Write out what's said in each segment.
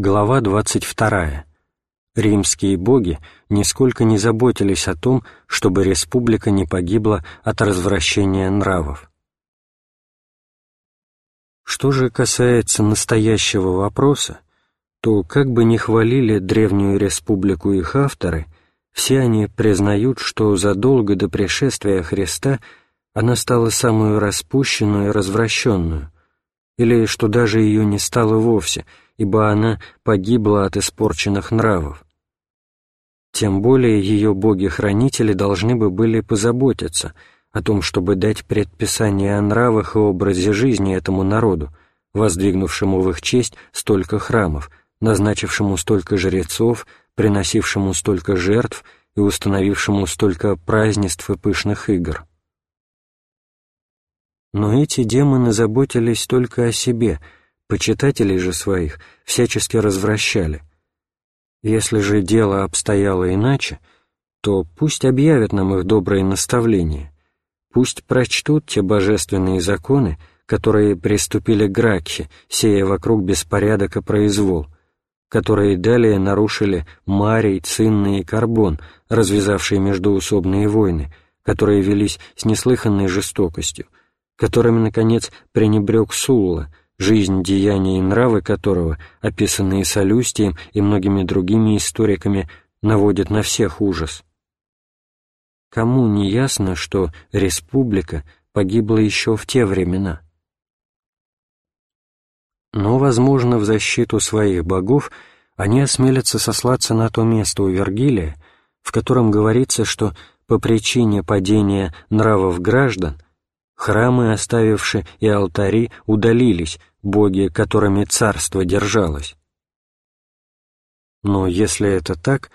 Глава 22. Римские боги нисколько не заботились о том, чтобы республика не погибла от развращения нравов. Что же касается настоящего вопроса, то как бы ни хвалили древнюю республику их авторы, все они признают, что задолго до пришествия Христа она стала самую распущенную и развращенную, или что даже ее не стало вовсе, ибо она погибла от испорченных нравов. Тем более ее боги-хранители должны бы были позаботиться о том, чтобы дать предписание о нравах и образе жизни этому народу, воздвигнувшему в их честь столько храмов, назначившему столько жрецов, приносившему столько жертв и установившему столько празднеств и пышных игр. Но эти демоны заботились только о себе, почитателей же своих всячески развращали. Если же дело обстояло иначе, то пусть объявят нам их добрые наставления, пусть прочтут те божественные законы, которые приступили к Гракхе, сея вокруг беспорядок и произвол, которые далее нарушили Марий, Цинны и Карбон, развязавшие междуусобные войны, которые велись с неслыханной жестокостью, которыми, наконец, пренебрег Сулла, жизнь, деяния и нравы которого, описанные Солюстием и многими другими историками, наводят на всех ужас. Кому не ясно, что республика погибла еще в те времена? Но, возможно, в защиту своих богов они осмелятся сослаться на то место у Вергилия, в котором говорится, что по причине падения нравов граждан храмы, оставивши и алтари, удалились, боги, которыми царство держалось. Но если это так,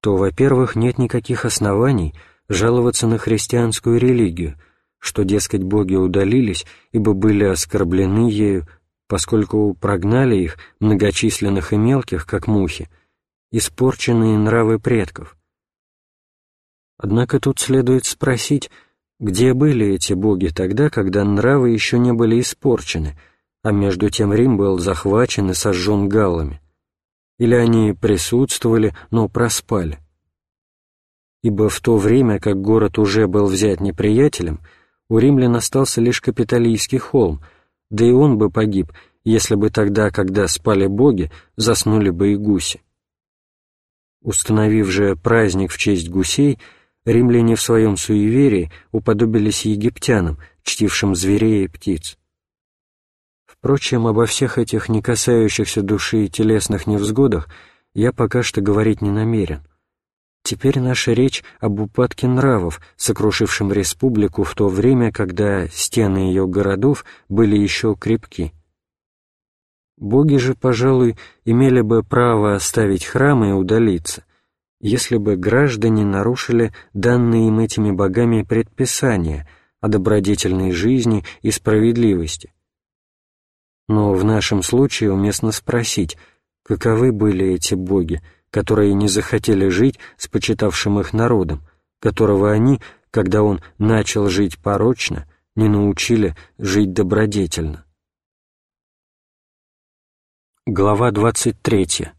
то, во-первых, нет никаких оснований жаловаться на христианскую религию, что, дескать, боги удалились, ибо были оскорблены ею, поскольку прогнали их, многочисленных и мелких, как мухи, испорченные нравы предков. Однако тут следует спросить, где были эти боги тогда, когда нравы еще не были испорчены, а между тем Рим был захвачен и сожжен галлами? Или они присутствовали, но проспали? Ибо в то время, как город уже был взят неприятелем, у римлян остался лишь Капитолийский холм — да и он бы погиб, если бы тогда, когда спали боги, заснули бы и гуси. Установив же праздник в честь гусей, римляне в своем суеверии уподобились египтянам, чтившим зверей и птиц. Впрочем, обо всех этих не касающихся души и телесных невзгодах я пока что говорить не намерен. Теперь наша речь об упадке нравов, сокрушившем республику в то время, когда стены ее городов были еще крепки. Боги же, пожалуй, имели бы право оставить храмы и удалиться, если бы граждане нарушили данные им этими богами предписания о добродетельной жизни и справедливости. Но в нашем случае уместно спросить, каковы были эти боги, которые не захотели жить с почитавшим их народом, которого они, когда он начал жить порочно, не научили жить добродетельно. Глава 23.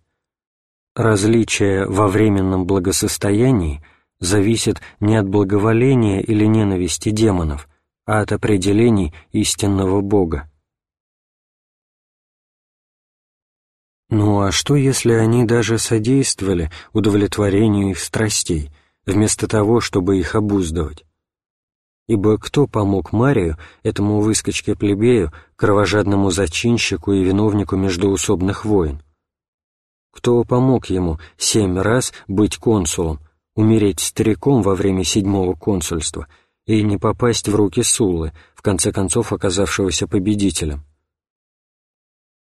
Различие во временном благосостоянии зависит не от благоволения или ненависти демонов, а от определений истинного Бога. Ну а что, если они даже содействовали удовлетворению их страстей, вместо того, чтобы их обуздывать? Ибо кто помог Марию, этому выскочке-плебею, кровожадному зачинщику и виновнику междоусобных войн? Кто помог ему семь раз быть консулом, умереть стариком во время седьмого консульства и не попасть в руки Суллы, в конце концов оказавшегося победителем?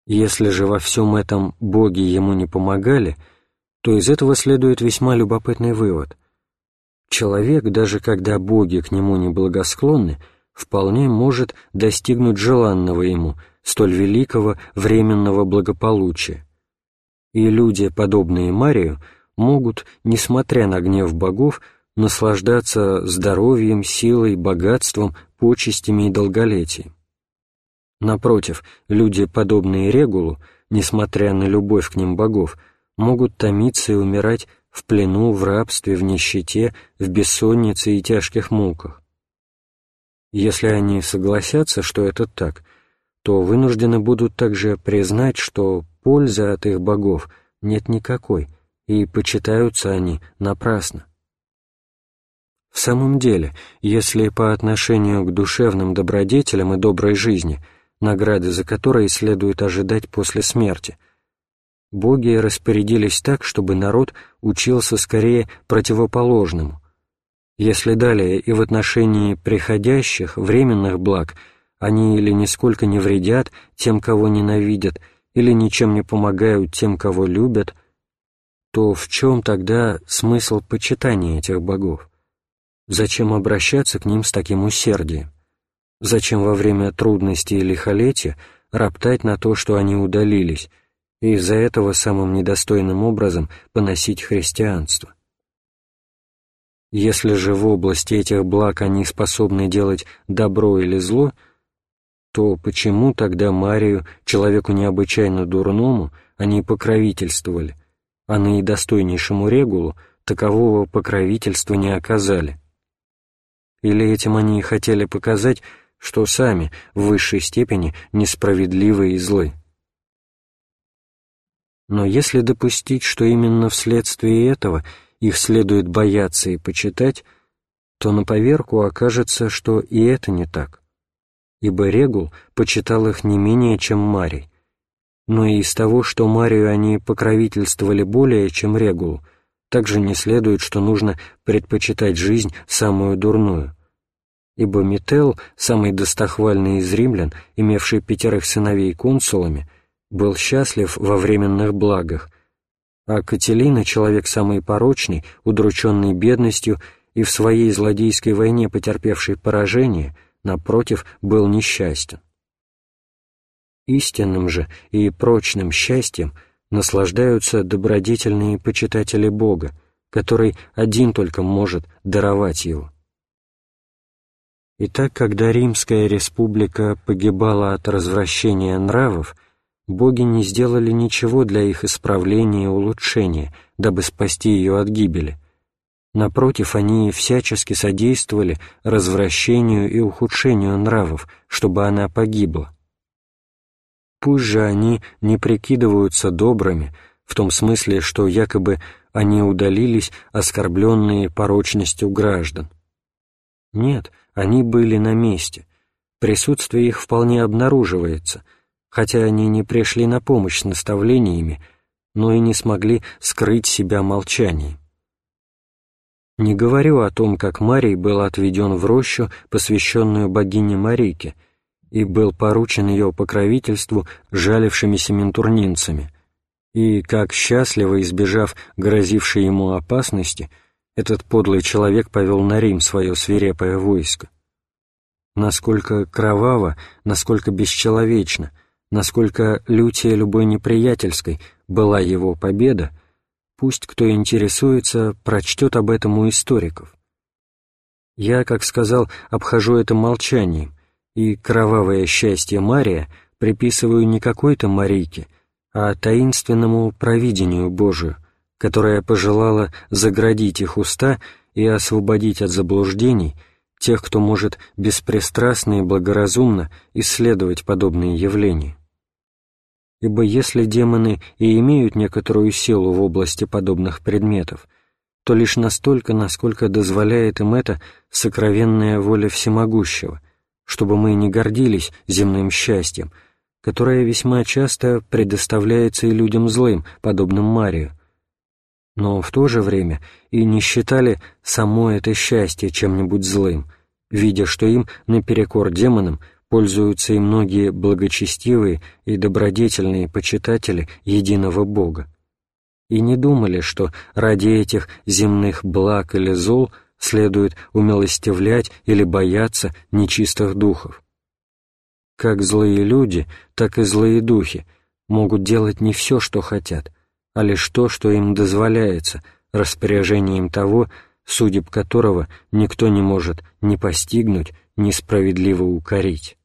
Если же во всем этом боги ему не помогали, то из этого следует весьма любопытный вывод. Человек, даже когда боги к нему не благосклонны, вполне может достигнуть желанного ему, столь великого временного благополучия. И люди, подобные Марию, могут, несмотря на гнев богов, наслаждаться здоровьем, силой, богатством, почестями и долголетием. Напротив, люди, подобные Регулу, несмотря на любовь к ним богов, могут томиться и умирать в плену, в рабстве, в нищете, в бессоннице и тяжких муках. Если они согласятся, что это так, то вынуждены будут также признать, что пользы от их богов нет никакой, и почитаются они напрасно. В самом деле, если по отношению к душевным добродетелям и доброй жизни, награды за которые следует ожидать после смерти, боги распорядились так, чтобы народ учился скорее противоположному. Если далее и в отношении приходящих, временных благ, они или нисколько не вредят тем, кого ненавидят, или ничем не помогают тем, кого любят, то в чем тогда смысл почитания этих богов? Зачем обращаться к ним с таким усердием? Зачем во время трудностей и лихолетия роптать на то, что они удалились, и из-за этого самым недостойным образом поносить христианство? Если же в области этих благ они способны делать добро или зло, то почему тогда Марию, человеку необычайно дурному, они покровительствовали, а наидостойнейшему Регулу такового покровительства не оказали? Или этим они хотели показать, что сами в высшей степени несправедливы и злы? Но если допустить, что именно вследствие этого их следует бояться и почитать, то на поверку окажется, что и это не так. Ибо Регул почитал их не менее, чем Марий. Но и из того, что Марию они покровительствовали более, чем Регулу, также не следует, что нужно предпочитать жизнь самую дурную. Ибо Метел, самый достохвальный из римлян, имевший пятерых сыновей консулами, был счастлив во временных благах, а Кателина, человек самый порочный, удрученный бедностью и в своей злодейской войне потерпевший поражение, напротив, был несчастен. Истинным же и прочным счастьем – наслаждаются добродетельные почитатели Бога, который один только может даровать его. Итак, когда Римская республика погибала от развращения нравов, боги не сделали ничего для их исправления и улучшения, дабы спасти ее от гибели. Напротив, они всячески содействовали развращению и ухудшению нравов, чтобы она погибла. Пусть же они не прикидываются добрыми, в том смысле, что якобы они удалились, оскорбленные порочностью граждан. Нет, они были на месте. Присутствие их вполне обнаруживается, хотя они не пришли на помощь с наставлениями, но и не смогли скрыть себя молчанием. Не говорю о том, как Марий был отведен в рощу, посвященную богине Марике — и был поручен ее покровительству жалившимися ментурнинцами, и, как счастливо избежав грозившей ему опасности, этот подлый человек повел на Рим свое свирепое войско. Насколько кроваво, насколько бесчеловечно, насколько лютее любой неприятельской была его победа, пусть кто интересуется, прочтет об этом у историков. Я, как сказал, обхожу это молчанием, и кровавое счастье Мария приписываю не какой-то Марийке, а таинственному провидению Божию, которая пожелала заградить их уста и освободить от заблуждений тех, кто может беспристрастно и благоразумно исследовать подобные явления. Ибо если демоны и имеют некоторую силу в области подобных предметов, то лишь настолько, насколько дозволяет им это сокровенная воля всемогущего, чтобы мы не гордились земным счастьем, которое весьма часто предоставляется и людям злым, подобным Марию, но в то же время и не считали само это счастье чем-нибудь злым, видя, что им наперекор демонам пользуются и многие благочестивые и добродетельные почитатели единого Бога, и не думали, что ради этих земных благ или зол – следует умилостивлять или бояться нечистых духов. Как злые люди, так и злые духи могут делать не все, что хотят, а лишь то, что им дозволяется, распоряжением того, судеб которого никто не может ни постигнуть, ни справедливо укорить.